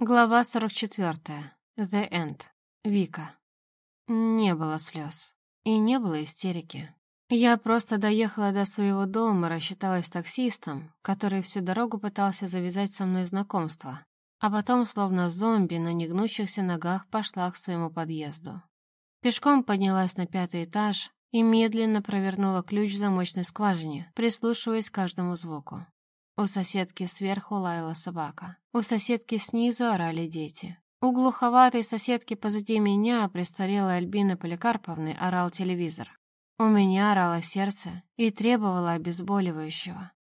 Глава 44. The End. Вика. Не было слез. И не было истерики. Я просто доехала до своего дома, рассчиталась таксистом, который всю дорогу пытался завязать со мной знакомство, а потом, словно зомби, на негнущихся ногах пошла к своему подъезду. Пешком поднялась на пятый этаж и медленно провернула ключ в замочной скважине, прислушиваясь к каждому звуку. У соседки сверху лаяла собака. У соседки снизу орали дети. У глуховатой соседки позади меня, престарелой Альбины Поликарповны, орал телевизор. У меня орало сердце и требовало обезболивающего.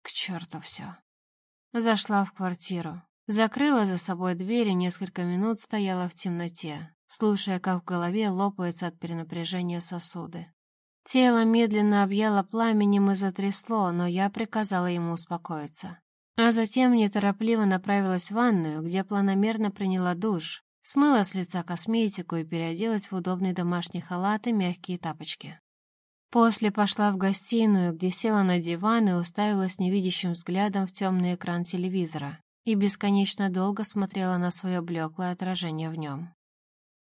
К черту все. Зашла в квартиру. Закрыла за собой дверь и несколько минут стояла в темноте, слушая, как в голове лопаются от перенапряжения сосуды. Тело медленно объяло пламенем и затрясло, но я приказала ему успокоиться. А затем неторопливо направилась в ванную, где планомерно приняла душ, смыла с лица косметику и переоделась в удобный домашний халат и мягкие тапочки. После пошла в гостиную, где села на диван и уставилась невидящим взглядом в темный экран телевизора и бесконечно долго смотрела на свое блеклое отражение в нем.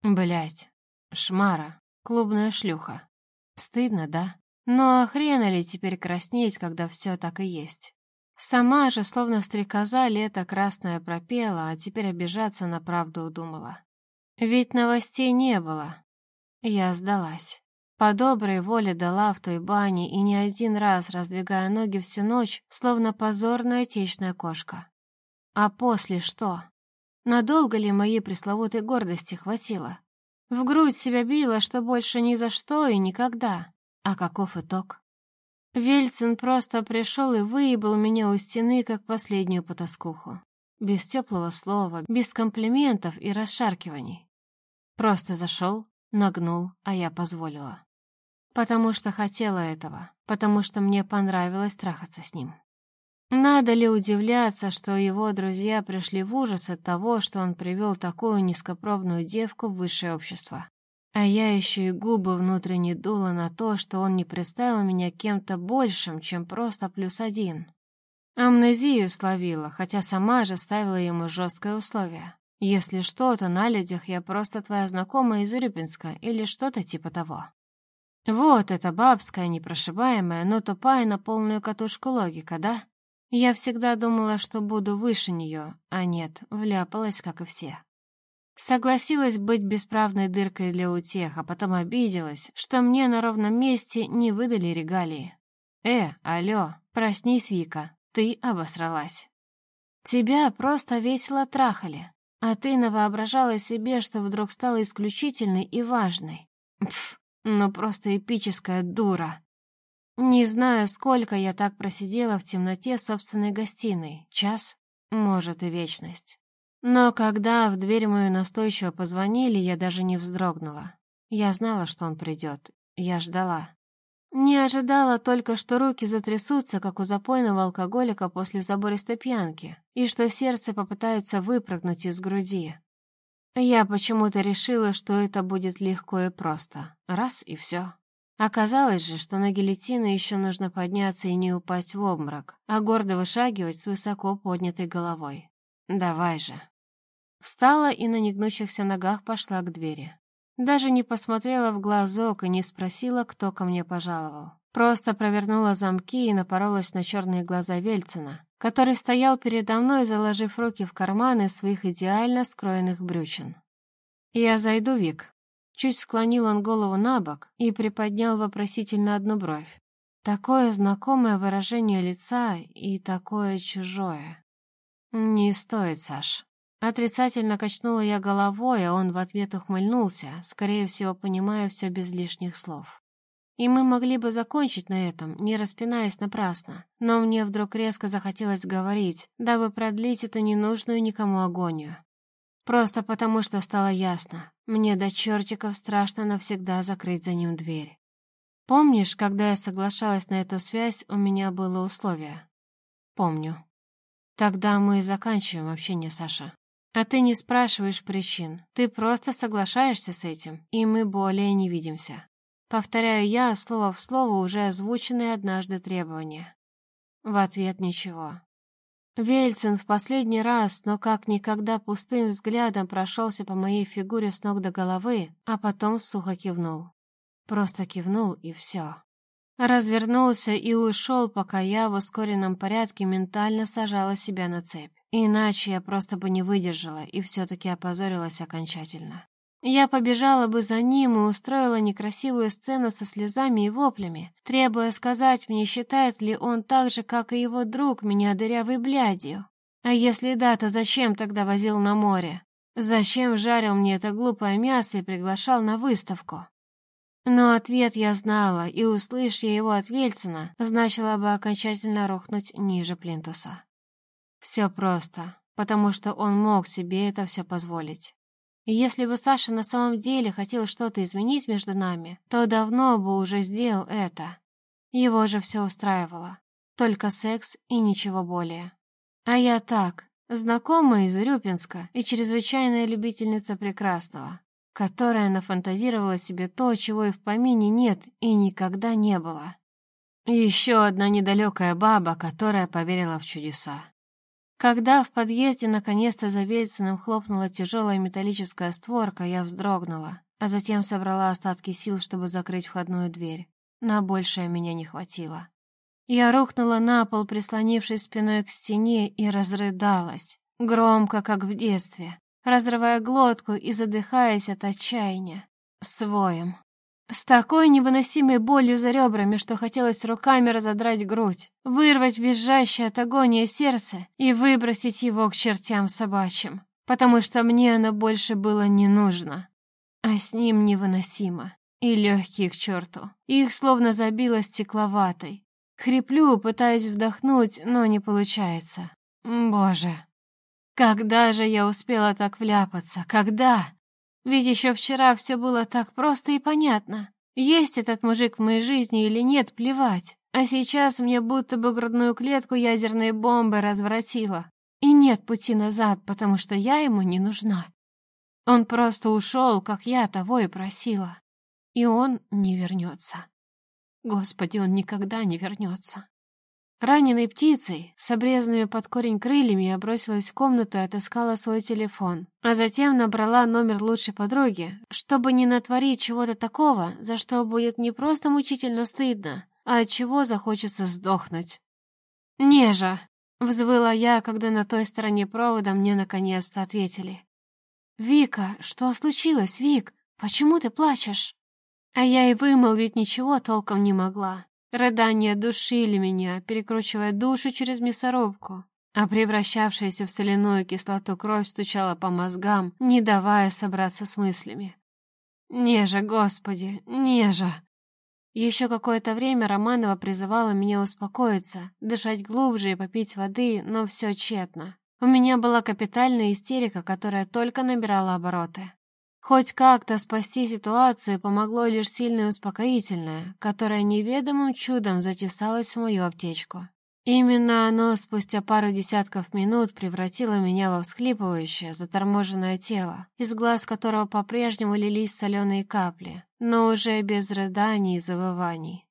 Блять, шмара, клубная шлюха. Стыдно, да? Но хрена ли теперь краснеть, когда все так и есть? Сама же, словно стрекоза, лето красное пропела, а теперь обижаться на правду удумала. Ведь новостей не было. Я сдалась. По доброй воле дала в той бане и не один раз раздвигая ноги всю ночь, словно позорная отечная кошка. А после что? Надолго ли моей пресловутой гордости хватило? В грудь себя била, что больше ни за что и никогда. А каков итог? Вельцин просто пришел и выебал меня у стены, как последнюю потаскуху. Без теплого слова, без комплиментов и расшаркиваний. Просто зашел, нагнул, а я позволила. Потому что хотела этого, потому что мне понравилось трахаться с ним. Надо ли удивляться, что его друзья пришли в ужас от того, что он привел такую низкопробную девку в высшее общество? А я еще и губы внутренне дула на то, что он не представил меня кем-то большим, чем просто плюс один. Амнезию словила, хотя сама же ставила ему жесткое условие. Если что-то на людях, я просто твоя знакомая из Урюпинска или что-то типа того. Вот эта бабская, непрошибаемая, но тупая на полную катушку логика, да? Я всегда думала, что буду выше нее, а нет, вляпалась, как и все. Согласилась быть бесправной дыркой для утех, а потом обиделась, что мне на ровном месте не выдали регалии. «Э, алло, проснись, Вика, ты обосралась. Тебя просто весело трахали, а ты навоображала себе, что вдруг стала исключительной и важной. Пф, ну просто эпическая дура». Не знаю, сколько я так просидела в темноте собственной гостиной. Час? Может, и вечность. Но когда в дверь мою настойчиво позвонили, я даже не вздрогнула. Я знала, что он придет. Я ждала. Не ожидала только, что руки затрясутся, как у запойного алкоголика после забористой пьянки, и что сердце попытается выпрыгнуть из груди. Я почему-то решила, что это будет легко и просто. Раз и все. Оказалось же, что на гильотину еще нужно подняться и не упасть в обморок, а гордо вышагивать с высоко поднятой головой. Давай же. Встала и на негнущихся ногах пошла к двери. Даже не посмотрела в глазок и не спросила, кто ко мне пожаловал. Просто провернула замки и напоролась на черные глаза Вельцина, который стоял передо мной, заложив руки в карманы своих идеально скроенных брючин. «Я зайду, Вик», Чуть склонил он голову на бок и приподнял вопросительно одну бровь. Такое знакомое выражение лица и такое чужое. «Не стоит, Саш». Отрицательно качнула я головой, а он в ответ ухмыльнулся, скорее всего, понимая все без лишних слов. И мы могли бы закончить на этом, не распинаясь напрасно, но мне вдруг резко захотелось говорить, дабы продлить эту ненужную никому агонию. Просто потому, что стало ясно, мне до чертиков страшно навсегда закрыть за ним дверь. Помнишь, когда я соглашалась на эту связь, у меня было условие? Помню. Тогда мы заканчиваем общение, Саша. А ты не спрашиваешь причин, ты просто соглашаешься с этим, и мы более не видимся. Повторяю я слово в слово уже озвученные однажды требования. В ответ ничего. Вельцин в последний раз, но как никогда пустым взглядом прошелся по моей фигуре с ног до головы, а потом сухо кивнул. Просто кивнул и все. Развернулся и ушел, пока я в ускоренном порядке ментально сажала себя на цепь. Иначе я просто бы не выдержала и все-таки опозорилась окончательно. Я побежала бы за ним и устроила некрасивую сцену со слезами и воплями, требуя сказать мне, считает ли он так же, как и его друг, меня дырявой блядью. А если да, то зачем тогда возил на море? Зачем жарил мне это глупое мясо и приглашал на выставку? Но ответ я знала, и услышь я его от Вельсона, значило бы окончательно рухнуть ниже плинтуса. Все просто, потому что он мог себе это все позволить. Если бы Саша на самом деле хотел что-то изменить между нами, то давно бы уже сделал это. Его же все устраивало. Только секс и ничего более. А я так, знакомая из Рюпинска и чрезвычайная любительница прекрасного, которая нафантазировала себе то, чего и в помине нет и никогда не было. Еще одна недалекая баба, которая поверила в чудеса. Когда в подъезде наконец-то за Вельциным хлопнула тяжелая металлическая створка, я вздрогнула, а затем собрала остатки сил, чтобы закрыть входную дверь. На большее меня не хватило. Я рухнула на пол, прислонившись спиной к стене, и разрыдалась, громко, как в детстве, разрывая глотку и задыхаясь от отчаяния, своем. С такой невыносимой болью за ребрами, что хотелось руками разодрать грудь, вырвать визжащее от агонии сердце и выбросить его к чертям собачьим, потому что мне оно больше было не нужно, а с ним невыносимо. И легкие к черту. Их словно забило стекловатой. Хриплю, пытаясь вдохнуть, но не получается. Боже, когда же я успела так вляпаться? Когда? Ведь еще вчера все было так просто и понятно. Есть этот мужик в моей жизни или нет, плевать. А сейчас мне будто бы грудную клетку ядерной бомбы разворотило. И нет пути назад, потому что я ему не нужна. Он просто ушел, как я того и просила. И он не вернется. Господи, он никогда не вернется. Раненой птицей, с обрезанными под корень крыльями, я бросилась в комнату и отыскала свой телефон, а затем набрала номер лучшей подруги, чтобы не натворить чего-то такого, за что будет не просто мучительно стыдно, а от чего захочется сдохнуть. «Нежа!» — взвыла я, когда на той стороне провода мне наконец-то ответили. «Вика, что случилось, Вик? Почему ты плачешь?» А я и вымолвить ничего толком не могла. Рыдания душили меня, перекручивая душу через мясорубку, а превращавшаяся в соляную кислоту кровь стучала по мозгам, не давая собраться с мыслями. «Нежа, Господи, нежа!» Еще какое-то время Романова призывала меня успокоиться, дышать глубже и попить воды, но все тщетно. У меня была капитальная истерика, которая только набирала обороты. Хоть как-то спасти ситуацию помогло лишь сильное успокоительное, которое неведомым чудом затесалось в мою аптечку. Именно оно спустя пару десятков минут превратило меня во всхлипывающее, заторможенное тело, из глаз которого по-прежнему лились соленые капли, но уже без рыданий и завываний.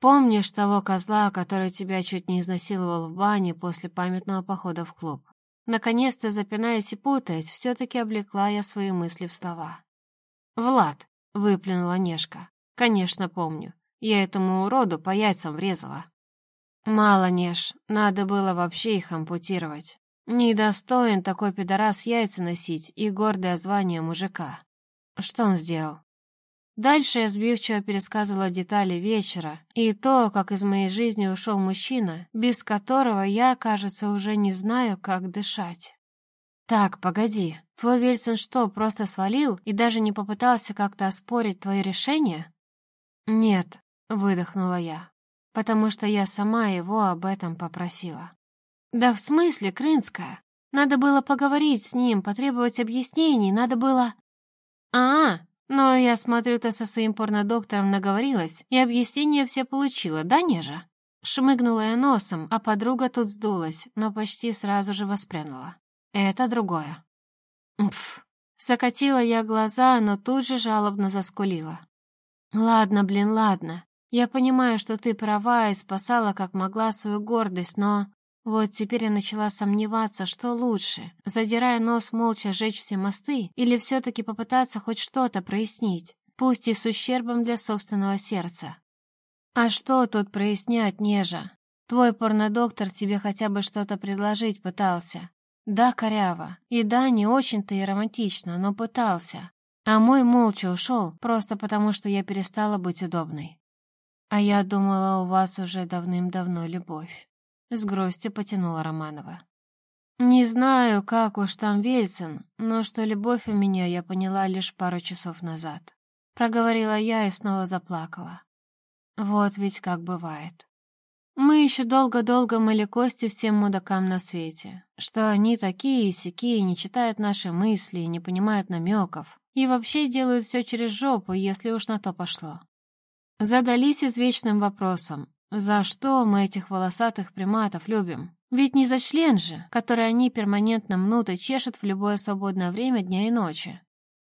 Помнишь того козла, который тебя чуть не изнасиловал в бане после памятного похода в клуб? Наконец-то, запинаясь и путаясь, все-таки облекла я свои мысли в слова. «Влад!» — выплюнула Нешка. «Конечно, помню. Я этому уроду по яйцам врезала». «Мало, Неж, надо было вообще их ампутировать. Недостоин такой пидорас яйца носить и гордое звание мужика. Что он сделал? Дальше я сбивчиво пересказывала детали вечера и то, как из моей жизни ушел мужчина, без которого я, кажется, уже не знаю, как дышать. «Так, погоди, твой Вельсон что, просто свалил и даже не попытался как-то оспорить твое решение?» «Нет», — выдохнула я, потому что я сама его об этом попросила. «Да в смысле, Крынская? Надо было поговорить с ним, потребовать объяснений, надо было...» «А, но я смотрю, ты со своим порнодоктором наговорилась, и объяснения все получила, да, Нежа?» Шмыгнула я носом, а подруга тут сдулась, но почти сразу же воспрянула. Это другое. Пф. Закатила я глаза, но тут же жалобно заскулила. «Ладно, блин, ладно. Я понимаю, что ты права и спасала как могла свою гордость, но... Вот теперь я начала сомневаться, что лучше, задирая нос молча жечь все мосты, или все-таки попытаться хоть что-то прояснить, пусть и с ущербом для собственного сердца. А что тут прояснять, Нежа? Твой порнодоктор тебе хотя бы что-то предложить пытался. Да, коряво, и да, не очень-то и романтично, но пытался. А мой молча ушел, просто потому что я перестала быть удобной. А я думала, у вас уже давным-давно любовь. С грустью потянула Романова. Не знаю, как уж там Вельцин, но что любовь у меня я поняла лишь пару часов назад. Проговорила я и снова заплакала. Вот ведь как бывает. Мы еще долго-долго мыли кости всем мудакам на свете, что они такие и сякие, не читают наши мысли, не понимают намеков и вообще делают все через жопу, если уж на то пошло. Задались извечным вопросом, за что мы этих волосатых приматов любим? Ведь не за член же, который они перманентно мнут и чешут в любое свободное время дня и ночи.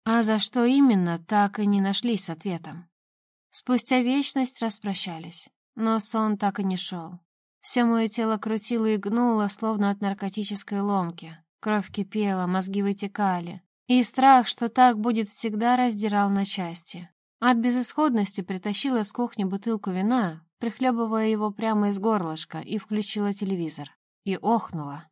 А за что именно, так и не нашлись с ответом. Спустя вечность распрощались, но сон так и не шел. Все мое тело крутило и гнуло, словно от наркотической ломки. Кровь кипела, мозги вытекали. И страх, что так будет всегда, раздирал на части. От безысходности притащила с кухни бутылку вина, прихлебывая его прямо из горлышка, и включила телевизор. И охнула.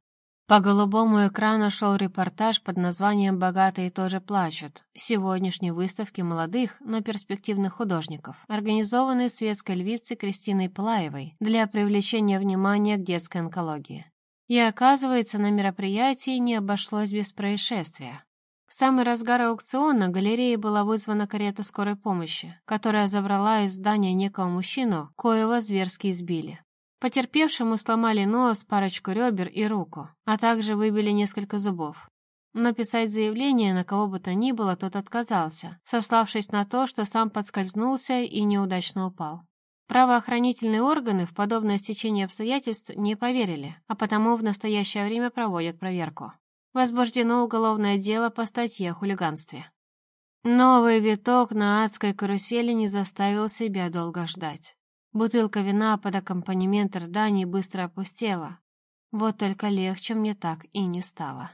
По голубому экрану шел репортаж под названием «Богатые тоже плачут» сегодняшней выставки молодых, но перспективных художников, организованной светской львицей Кристиной Пылаевой для привлечения внимания к детской онкологии. И оказывается, на мероприятии не обошлось без происшествия. В самый разгар аукциона галереи была вызвана карета скорой помощи, которая забрала из здания некого мужчину, коего зверски избили. Потерпевшему сломали нос, парочку ребер и руку, а также выбили несколько зубов. Но писать заявление на кого бы то ни было тот отказался, сославшись на то, что сам подскользнулся и неудачно упал. Правоохранительные органы в подобное стечение обстоятельств не поверили, а потому в настоящее время проводят проверку. Возбуждено уголовное дело по статье о хулиганстве. Новый виток на адской карусели не заставил себя долго ждать. Бутылка вина под аккомпанемент рыданий быстро опустела. Вот только легче мне так и не стало.